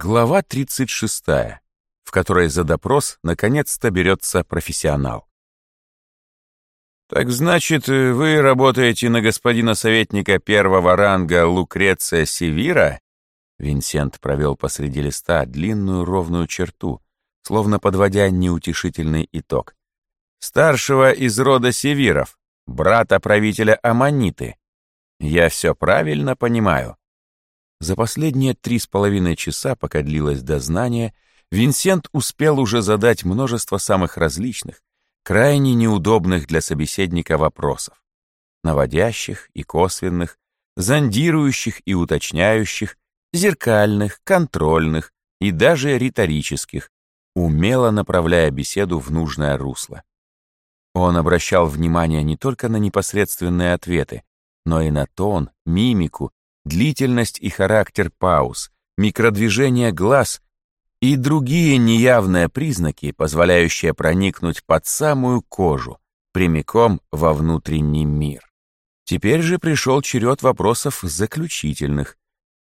Глава 36, в которой за допрос наконец-то берется профессионал. «Так значит, вы работаете на господина советника первого ранга Лукреция Севира?» Винсент провел посреди листа длинную ровную черту, словно подводя неутешительный итог. «Старшего из рода Севиров, брата правителя Аманиты. Я все правильно понимаю?» За последние три с половиной часа, пока длилось дознание, Винсент успел уже задать множество самых различных, крайне неудобных для собеседника вопросов. Наводящих и косвенных, зондирующих и уточняющих, зеркальных, контрольных и даже риторических, умело направляя беседу в нужное русло. Он обращал внимание не только на непосредственные ответы, но и на тон, мимику длительность и характер пауз, микродвижение глаз и другие неявные признаки, позволяющие проникнуть под самую кожу, прямиком во внутренний мир. Теперь же пришел черед вопросов заключительных,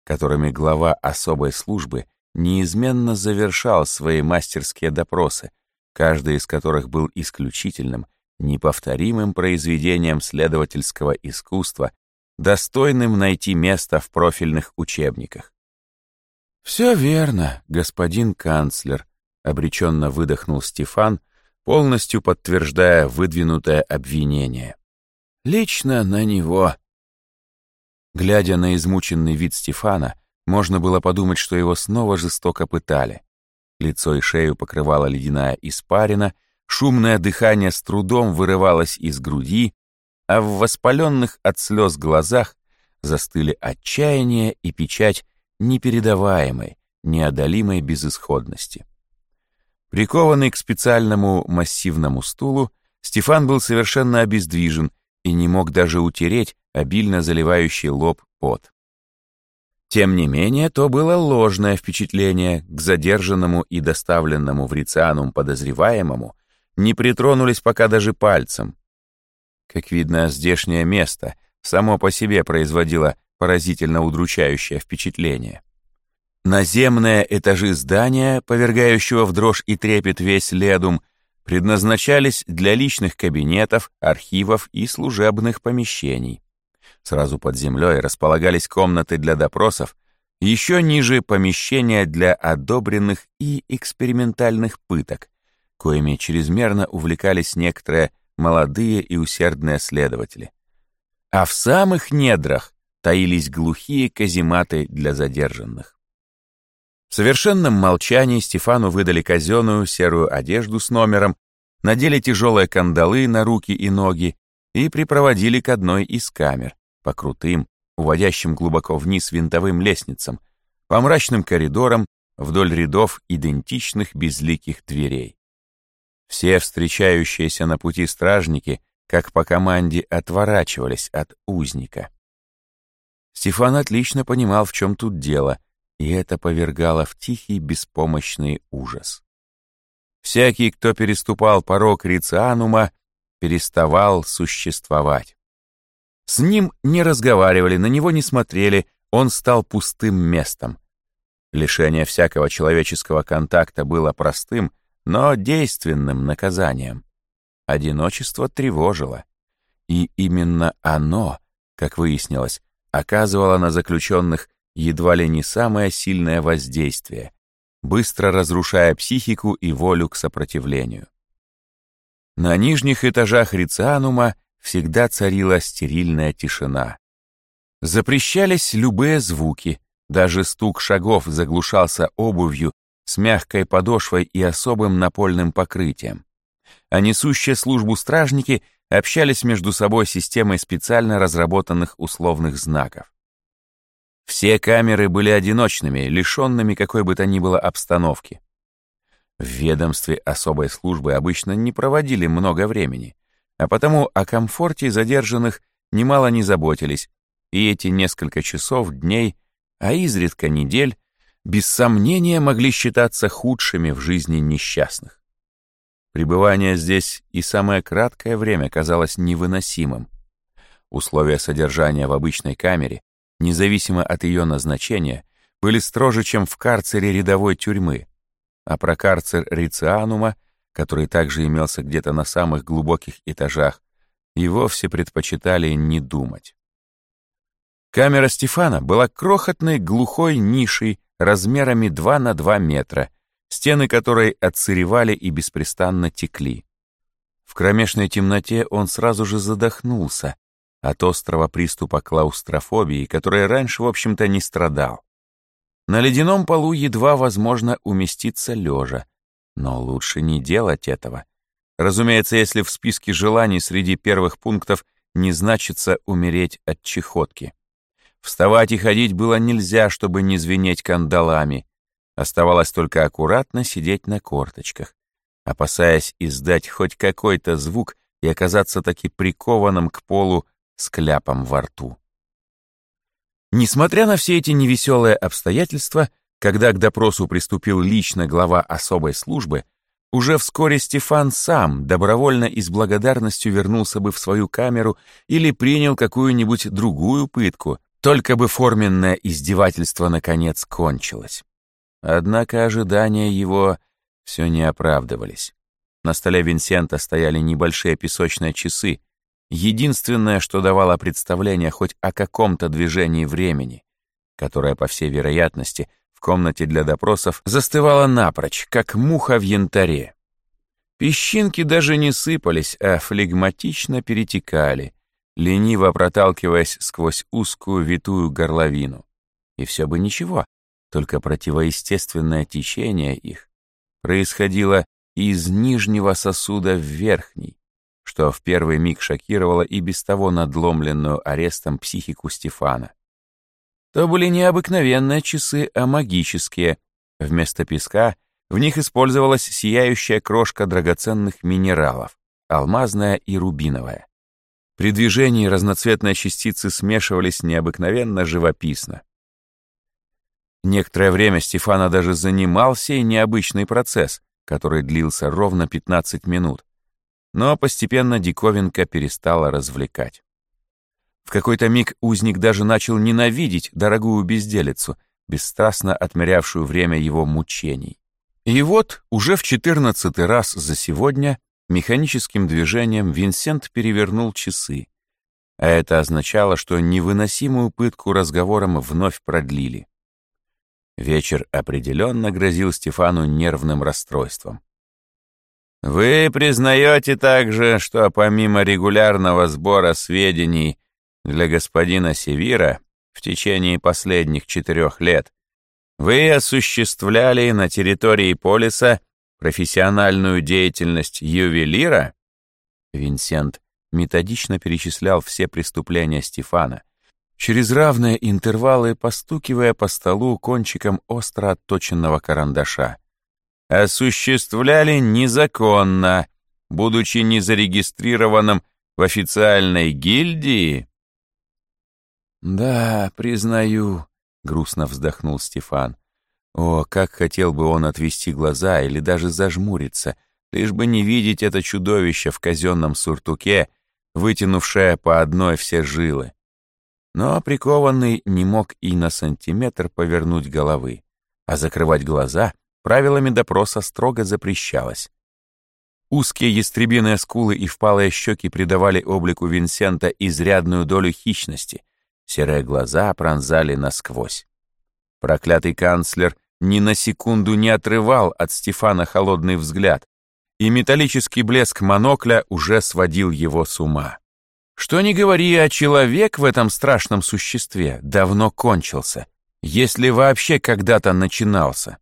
которыми глава особой службы неизменно завершал свои мастерские допросы, каждый из которых был исключительным, неповторимым произведением следовательского искусства достойным найти место в профильных учебниках. «Все верно, господин канцлер», — обреченно выдохнул Стефан, полностью подтверждая выдвинутое обвинение. «Лично на него». Глядя на измученный вид Стефана, можно было подумать, что его снова жестоко пытали. Лицо и шею покрывала ледяная испарина, шумное дыхание с трудом вырывалось из груди, а в воспаленных от слез глазах застыли отчаяние и печать непередаваемой, неодолимой безысходности. Прикованный к специальному массивному стулу, Стефан был совершенно обездвижен и не мог даже утереть обильно заливающий лоб пот. Тем не менее, то было ложное впечатление к задержанному и доставленному в Рицианум подозреваемому, не притронулись пока даже пальцем, как видно, здешнее место само по себе производило поразительно удручающее впечатление. Наземные этажи здания, повергающего в дрожь и трепет весь ледум, предназначались для личных кабинетов, архивов и служебных помещений. Сразу под землей располагались комнаты для допросов, еще ниже помещения для одобренных и экспериментальных пыток, коими чрезмерно увлекались некоторые молодые и усердные следователи. А в самых недрах таились глухие казематы для задержанных. В совершенном молчании Стефану выдали казенную серую одежду с номером, надели тяжелые кандалы на руки и ноги и припроводили к одной из камер, по крутым, уводящим глубоко вниз винтовым лестницам, по мрачным коридорам, вдоль рядов идентичных безликих дверей. Все встречающиеся на пути стражники, как по команде, отворачивались от узника. Стефан отлично понимал, в чем тут дело, и это повергало в тихий беспомощный ужас. Всякий, кто переступал порог Рицианума, переставал существовать. С ним не разговаривали, на него не смотрели, он стал пустым местом. Лишение всякого человеческого контакта было простым — но действенным наказанием. Одиночество тревожило. И именно оно, как выяснилось, оказывало на заключенных едва ли не самое сильное воздействие, быстро разрушая психику и волю к сопротивлению. На нижних этажах Рицианума всегда царила стерильная тишина. Запрещались любые звуки, даже стук шагов заглушался обувью с мягкой подошвой и особым напольным покрытием. А несущие службу стражники общались между собой системой специально разработанных условных знаков. Все камеры были одиночными, лишенными какой бы то ни было обстановки. В ведомстве особой службы обычно не проводили много времени, а потому о комфорте задержанных немало не заботились, и эти несколько часов, дней, а изредка недель без сомнения могли считаться худшими в жизни несчастных. Пребывание здесь и самое краткое время казалось невыносимым. Условия содержания в обычной камере, независимо от ее назначения, были строже, чем в карцере рядовой тюрьмы, а про карцер Рицианума, который также имелся где-то на самых глубоких этажах, и вовсе предпочитали не думать. Камера Стефана была крохотной глухой нишей размерами 2 на 2 метра, стены которой отсыревали и беспрестанно текли. В кромешной темноте он сразу же задохнулся от острого приступа клаустрофобии, который раньше, в общем-то, не страдал. На ледяном полу едва возможно уместиться лежа, но лучше не делать этого. Разумеется, если в списке желаний среди первых пунктов не значится умереть от чехотки. Вставать и ходить было нельзя, чтобы не звенеть кандалами. Оставалось только аккуратно сидеть на корточках, опасаясь издать хоть какой-то звук и оказаться таки прикованным к полу с кляпом во рту. Несмотря на все эти невеселые обстоятельства, когда к допросу приступил лично глава особой службы, уже вскоре Стефан сам добровольно и с благодарностью вернулся бы в свою камеру или принял какую-нибудь другую пытку, только бы форменное издевательство наконец кончилось. Однако ожидания его все не оправдывались. На столе Винсента стояли небольшие песочные часы, единственное, что давало представление хоть о каком-то движении времени, которое, по всей вероятности, в комнате для допросов застывало напрочь, как муха в янтаре. Песчинки даже не сыпались, а флегматично перетекали, лениво проталкиваясь сквозь узкую витую горловину. И все бы ничего, только противоестественное течение их происходило из нижнего сосуда в верхний, что в первый миг шокировало и без того надломленную арестом психику Стефана. То были не обыкновенные часы, а магические. Вместо песка в них использовалась сияющая крошка драгоценных минералов, алмазная и рубиновая. При движении разноцветные частицы смешивались необыкновенно живописно. Некоторое время Стефана даже занимал сей необычный процесс, который длился ровно 15 минут, но постепенно диковинка перестала развлекать. В какой-то миг узник даже начал ненавидеть дорогую безделицу, бесстрастно отмерявшую время его мучений. И вот уже в четырнадцатый раз за сегодня Механическим движением Винсент перевернул часы, а это означало, что невыносимую пытку разговором вновь продлили. Вечер определенно грозил Стефану нервным расстройством. «Вы признаете также, что помимо регулярного сбора сведений для господина Севира в течение последних четырех лет вы осуществляли на территории полиса профессиональную деятельность ювелира? Винсент методично перечислял все преступления Стефана, через равные интервалы постукивая по столу кончиком остро отточенного карандаша. Осуществляли незаконно, будучи незарегистрированным в официальной гильдии? «Да, признаю», — грустно вздохнул Стефан. О, как хотел бы он отвести глаза или даже зажмуриться, лишь бы не видеть это чудовище в казенном суртуке, вытянувшее по одной все жилы. Но прикованный не мог и на сантиметр повернуть головы, а закрывать глаза правилами допроса строго запрещалось. Узкие ястребиные скулы и впалые щеки придавали облику Винсента изрядную долю хищности, серые глаза пронзали насквозь. Проклятый канцлер ни на секунду не отрывал от Стефана холодный взгляд, и металлический блеск монокля уже сводил его с ума. Что ни говори, а человек в этом страшном существе давно кончился, если вообще когда-то начинался.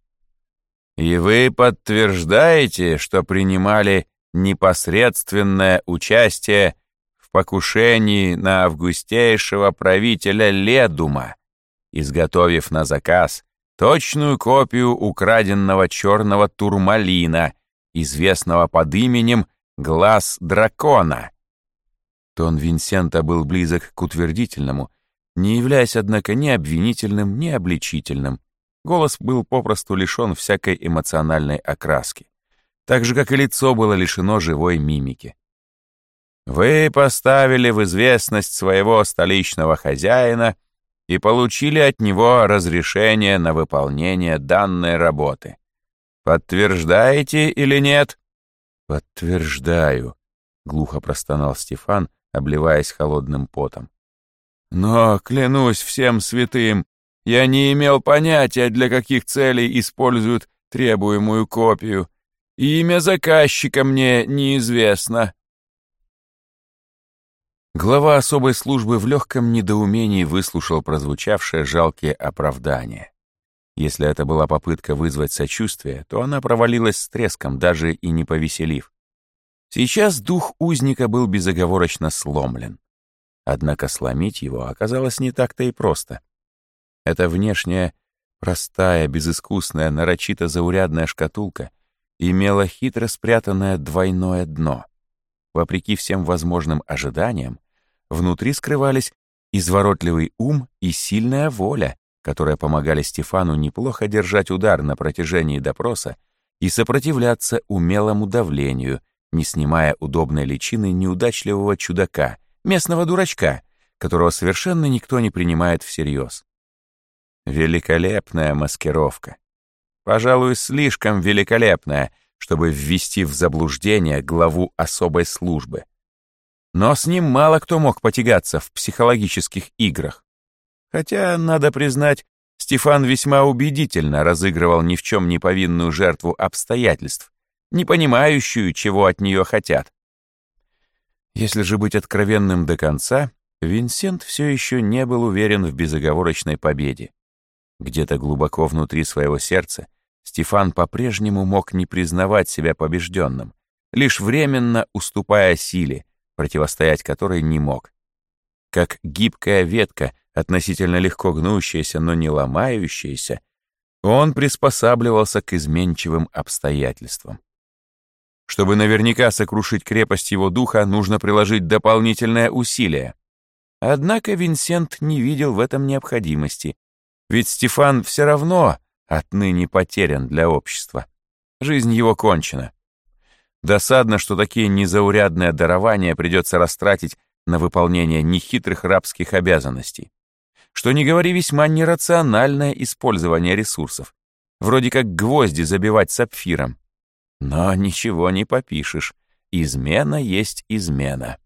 И вы подтверждаете, что принимали непосредственное участие в покушении на августейшего правителя Ледума, изготовив на заказ точную копию украденного черного турмалина, известного под именем «Глаз дракона». Тон Винсента был близок к утвердительному, не являясь, однако, ни обвинительным, ни обличительным. Голос был попросту лишен всякой эмоциональной окраски, так же, как и лицо было лишено живой мимики. Вы поставили в известность своего столичного хозяина и получили от него разрешение на выполнение данной работы. Подтверждаете или нет? Подтверждаю, глухо простонал Стефан, обливаясь холодным потом. Но, клянусь всем святым, я не имел понятия, для каких целей используют требуемую копию. Имя заказчика мне неизвестно. Глава особой службы в легком недоумении выслушал прозвучавшее жалкие оправдание. Если это была попытка вызвать сочувствие, то она провалилась с треском, даже и не повеселив. Сейчас дух узника был безоговорочно сломлен. Однако сломить его оказалось не так-то и просто. Эта внешняя, простая, безыскусная, нарочито заурядная шкатулка имела хитро спрятанное двойное дно. Вопреки всем возможным ожиданиям, Внутри скрывались изворотливый ум и сильная воля, которые помогали Стефану неплохо держать удар на протяжении допроса и сопротивляться умелому давлению, не снимая удобной личины неудачливого чудака, местного дурачка, которого совершенно никто не принимает всерьез. Великолепная маскировка. Пожалуй, слишком великолепная, чтобы ввести в заблуждение главу особой службы. Но с ним мало кто мог потягаться в психологических играх. Хотя, надо признать, Стефан весьма убедительно разыгрывал ни в чем не повинную жертву обстоятельств, не понимающую, чего от нее хотят. Если же быть откровенным до конца, Винсент все еще не был уверен в безоговорочной победе. Где-то глубоко внутри своего сердца Стефан по-прежнему мог не признавать себя побежденным, лишь временно уступая силе, противостоять которой не мог. Как гибкая ветка, относительно легко гнущаяся, но не ломающаяся, он приспосабливался к изменчивым обстоятельствам. Чтобы наверняка сокрушить крепость его духа, нужно приложить дополнительное усилие. Однако Винсент не видел в этом необходимости, ведь Стефан все равно отныне потерян для общества. Жизнь его кончена. Досадно, что такие незаурядные дарования придется растратить на выполнение нехитрых рабских обязанностей. Что не говори, весьма нерациональное использование ресурсов. Вроде как гвозди забивать сапфиром. Но ничего не попишешь. Измена есть измена.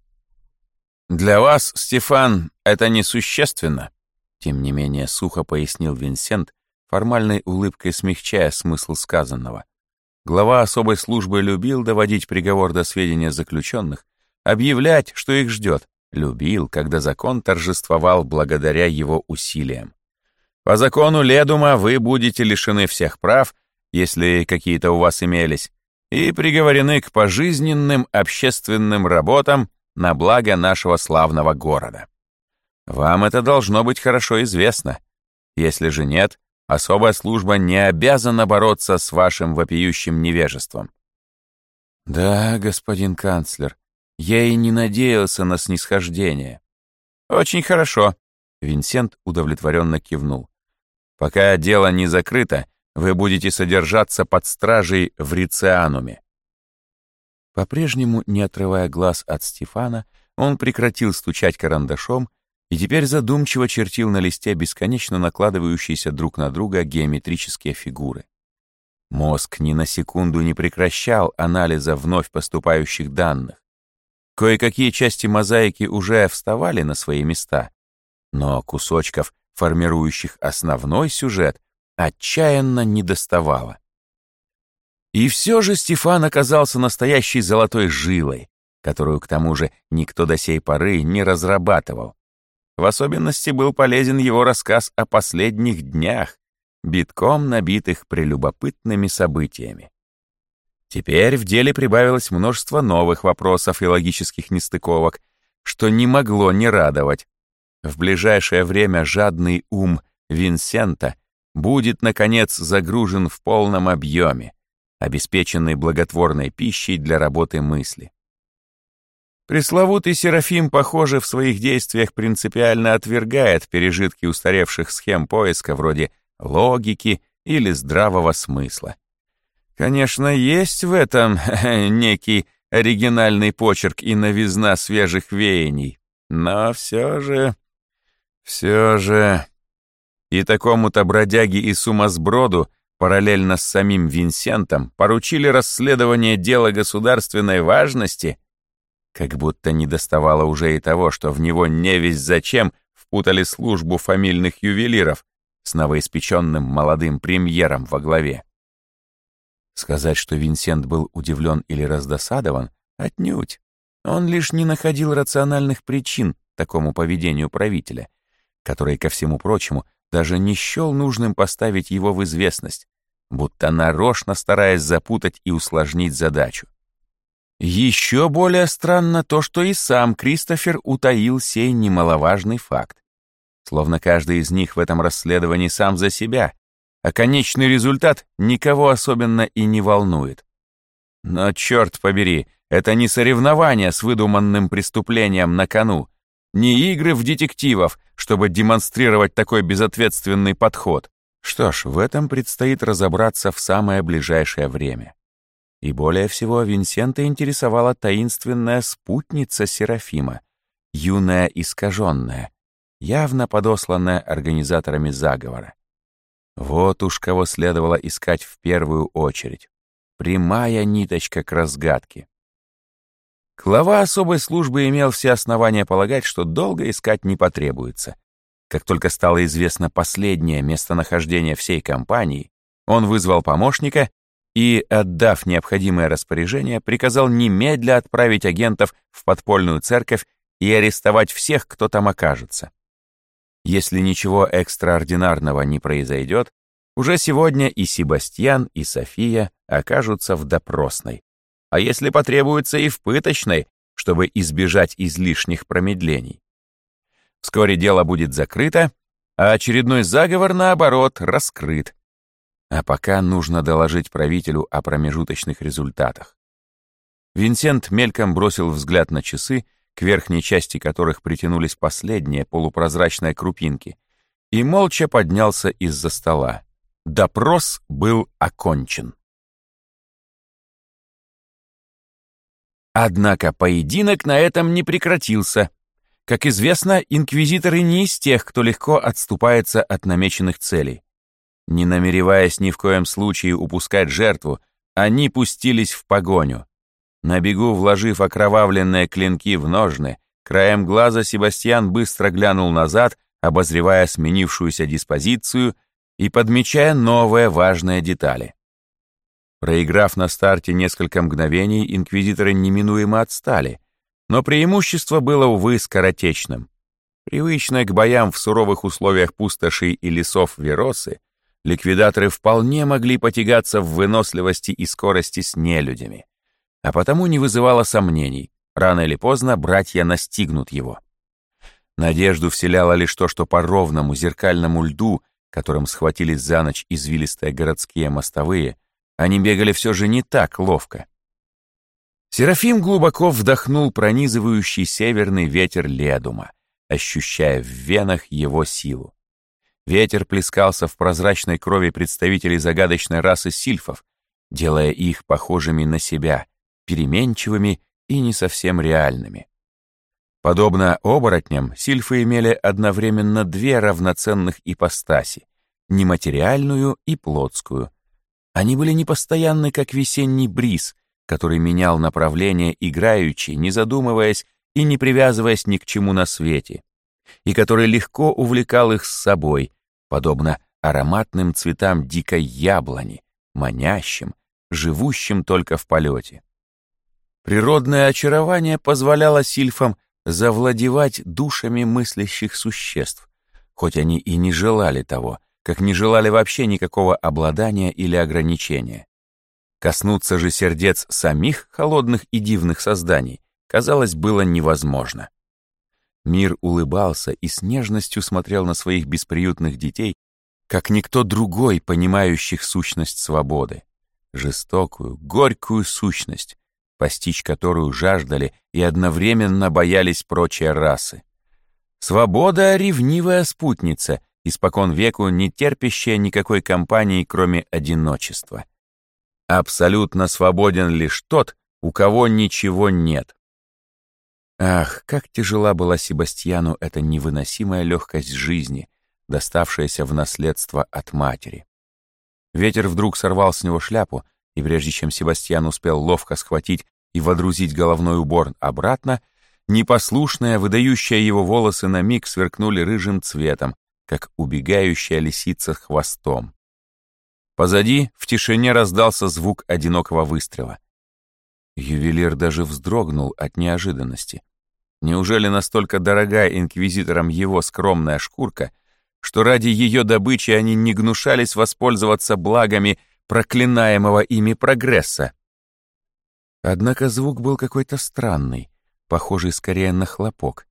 «Для вас, Стефан, это несущественно», тем не менее сухо пояснил Винсент, формальной улыбкой смягчая смысл сказанного. Глава особой службы любил доводить приговор до сведения заключенных, объявлять, что их ждет, любил, когда закон торжествовал благодаря его усилиям. По закону Ледума вы будете лишены всех прав, если какие-то у вас имелись, и приговорены к пожизненным общественным работам на благо нашего славного города. Вам это должно быть хорошо известно. Если же нет, Особая служба не обязана бороться с вашим вопиющим невежеством. Да, господин канцлер, я и не надеялся на снисхождение. Очень хорошо. Винсент удовлетворенно кивнул. Пока дело не закрыто, вы будете содержаться под стражей в Рициануме. По-прежнему, не отрывая глаз от Стефана, он прекратил стучать карандашом и теперь задумчиво чертил на листе бесконечно накладывающиеся друг на друга геометрические фигуры. Мозг ни на секунду не прекращал анализа вновь поступающих данных. Кое-какие части мозаики уже вставали на свои места, но кусочков, формирующих основной сюжет, отчаянно недоставало. И все же Стефан оказался настоящей золотой жилой, которую, к тому же, никто до сей поры не разрабатывал. В особенности был полезен его рассказ о последних днях, битком набитых прелюбопытными событиями. Теперь в деле прибавилось множество новых вопросов и логических нестыковок, что не могло не радовать. В ближайшее время жадный ум Винсента будет, наконец, загружен в полном объеме, обеспеченный благотворной пищей для работы мысли. Пресловутый Серафим, похоже, в своих действиях принципиально отвергает пережитки устаревших схем поиска вроде логики или здравого смысла. Конечно, есть в этом некий оригинальный почерк и новизна свежих веяний, но все же... Все же... И такому-то бродяге и сумасброду параллельно с самим Винсентом поручили расследование дела государственной важности, как будто не доставало уже и того, что в него не весь зачем впутали службу фамильных ювелиров с новоиспеченным молодым премьером во главе. Сказать, что Винсент был удивлен или раздосадован, отнюдь. Он лишь не находил рациональных причин такому поведению правителя, который, ко всему прочему, даже не счел нужным поставить его в известность, будто нарочно стараясь запутать и усложнить задачу. Еще более странно то, что и сам Кристофер утаил сей немаловажный факт. Словно каждый из них в этом расследовании сам за себя, а конечный результат никого особенно и не волнует. Но черт побери, это не соревнование с выдуманным преступлением на кону, не игры в детективов, чтобы демонстрировать такой безответственный подход. Что ж, в этом предстоит разобраться в самое ближайшее время. И более всего Винсента интересовала таинственная спутница Серафима, юная искаженная, явно подосланная организаторами заговора. Вот уж кого следовало искать в первую очередь. Прямая ниточка к разгадке. Глава особой службы имел все основания полагать, что долго искать не потребуется. Как только стало известно последнее местонахождение всей компании, он вызвал помощника и, отдав необходимое распоряжение, приказал немедля отправить агентов в подпольную церковь и арестовать всех, кто там окажется. Если ничего экстраординарного не произойдет, уже сегодня и Себастьян, и София окажутся в допросной а если потребуется и в пыточной, чтобы избежать излишних промедлений. Вскоре дело будет закрыто, а очередной заговор, наоборот, раскрыт. А пока нужно доложить правителю о промежуточных результатах. Винсент мельком бросил взгляд на часы, к верхней части которых притянулись последние полупрозрачные крупинки, и молча поднялся из-за стола. Допрос был окончен. Однако поединок на этом не прекратился. Как известно, инквизиторы не из тех, кто легко отступается от намеченных целей. Не намереваясь ни в коем случае упускать жертву, они пустились в погоню. На бегу, вложив окровавленные клинки в ножны, краем глаза Себастьян быстро глянул назад, обозревая сменившуюся диспозицию и подмечая новые важные детали. Проиграв на старте несколько мгновений, инквизиторы неминуемо отстали, но преимущество было, увы, скоротечным. Привычные к боям в суровых условиях пустошей и лесов Веросы, ликвидаторы вполне могли потягаться в выносливости и скорости с нелюдями, а потому не вызывало сомнений, рано или поздно братья настигнут его. Надежду вселяло лишь то, что по ровному зеркальному льду, которым схватились за ночь извилистые городские мостовые, они бегали все же не так ловко. Серафим глубоко вдохнул пронизывающий северный ветер ледума, ощущая в венах его силу. Ветер плескался в прозрачной крови представителей загадочной расы сильфов, делая их похожими на себя, переменчивыми и не совсем реальными. Подобно оборотням, сильфы имели одновременно две равноценных ипостаси — нематериальную и плотскую — они были непостоянны, как весенний бриз, который менял направление играючи, не задумываясь и не привязываясь ни к чему на свете, и который легко увлекал их с собой, подобно ароматным цветам дикой яблони, манящим, живущим только в полете. Природное очарование позволяло сильфам завладевать душами мыслящих существ, хоть они и не желали того, как не желали вообще никакого обладания или ограничения. Коснуться же сердец самих холодных и дивных созданий, казалось, было невозможно. Мир улыбался и с нежностью смотрел на своих бесприютных детей, как никто другой, понимающих сущность свободы, жестокую, горькую сущность, постичь которую жаждали и одновременно боялись прочие расы. Свобода — ревнивая спутница, испокон веку не терпящая никакой компании, кроме одиночества. Абсолютно свободен лишь тот, у кого ничего нет. Ах, как тяжела была Себастьяну эта невыносимая легкость жизни, доставшаяся в наследство от матери. Ветер вдруг сорвал с него шляпу, и прежде чем Себастьян успел ловко схватить и водрузить головной убор обратно, непослушная, выдающая его волосы на миг сверкнули рыжим цветом, как убегающая лисица хвостом. Позади в тишине раздался звук одинокого выстрела. Ювелир даже вздрогнул от неожиданности. Неужели настолько дорогая инквизиторам его скромная шкурка, что ради ее добычи они не гнушались воспользоваться благами проклинаемого ими прогресса? Однако звук был какой-то странный, похожий скорее на хлопок.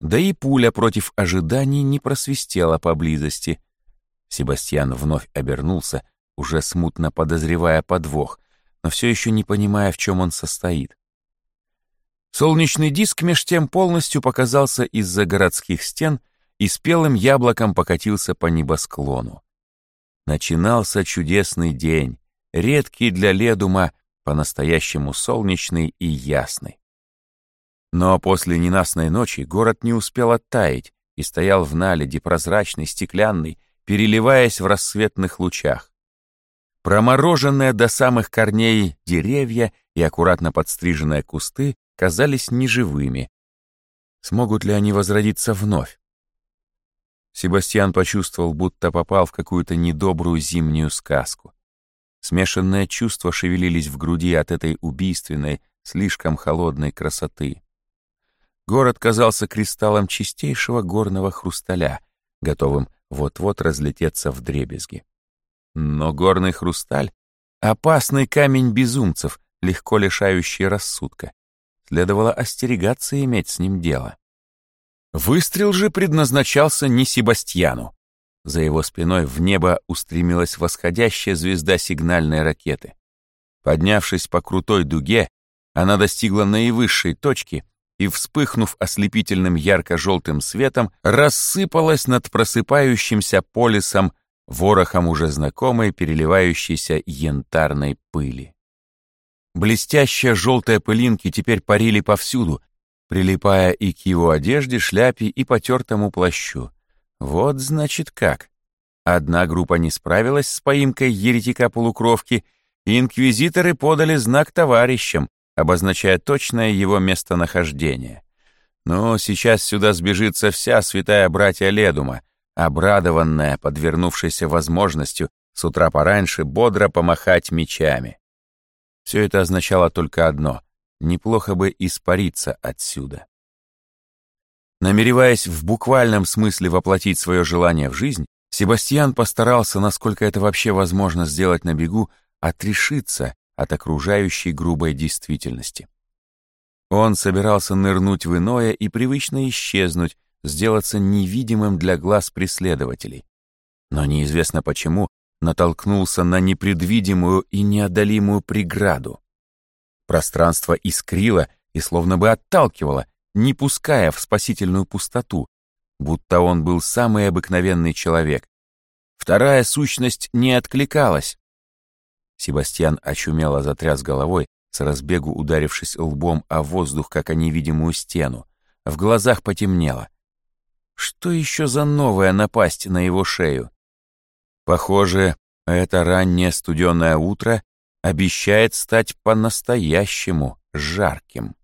Да и пуля против ожиданий не просвистела поблизости. Себастьян вновь обернулся, уже смутно подозревая подвох, но все еще не понимая, в чем он состоит. Солнечный диск меж тем полностью показался из-за городских стен и спелым яблоком покатился по небосклону. Начинался чудесный день, редкий для Ледума, по-настоящему солнечный и ясный. Но после ненастной ночи город не успел оттаять и стоял в наледи прозрачный, стеклянный, переливаясь в рассветных лучах. Промороженные до самых корней деревья и аккуратно подстриженные кусты казались неживыми. Смогут ли они возродиться вновь? Себастьян почувствовал, будто попал в какую-то недобрую зимнюю сказку. Смешанные чувства шевелились в груди от этой убийственной, слишком холодной красоты. Город казался кристаллом чистейшего горного хрусталя, готовым вот-вот разлететься в дребезги. Но горный хрусталь — опасный камень безумцев, легко лишающий рассудка. Следовало остерегаться иметь с ним дело. Выстрел же предназначался не Себастьяну. За его спиной в небо устремилась восходящая звезда сигнальной ракеты. Поднявшись по крутой дуге, она достигла наивысшей точки и, вспыхнув ослепительным ярко-желтым светом, рассыпалась над просыпающимся полисом ворохом уже знакомой переливающейся янтарной пыли. Блестящие желтые пылинки теперь парили повсюду, прилипая и к его одежде, шляпе и потертому плащу. Вот значит как. Одна группа не справилась с поимкой еретика-полукровки, инквизиторы подали знак товарищам, обозначая точное его местонахождение. Но сейчас сюда сбежится вся святая братья Ледума — обрадованная подвернувшейся возможностью с утра пораньше бодро помахать мечами. Все это означало только одно — неплохо бы испариться отсюда. Намереваясь в буквальном смысле воплотить свое желание в жизнь, Себастьян постарался, насколько это вообще возможно сделать на бегу, отрешиться от окружающей грубой действительности. Он собирался нырнуть в иное и привычно исчезнуть, сделаться невидимым для глаз преследователей. Но неизвестно почему натолкнулся на непредвидимую и неодолимую преграду. Пространство искрило и словно бы отталкивало, не пуская в спасительную пустоту, будто он был самый обыкновенный человек. Вторая сущность не откликалась. Себастьян очумело затряс головой, с разбегу ударившись лбом о воздух, как о невидимую стену. В глазах потемнело. Что еще за новая напасть на его шею? Похоже, это раннее студеное утро обещает стать по-настоящему жарким.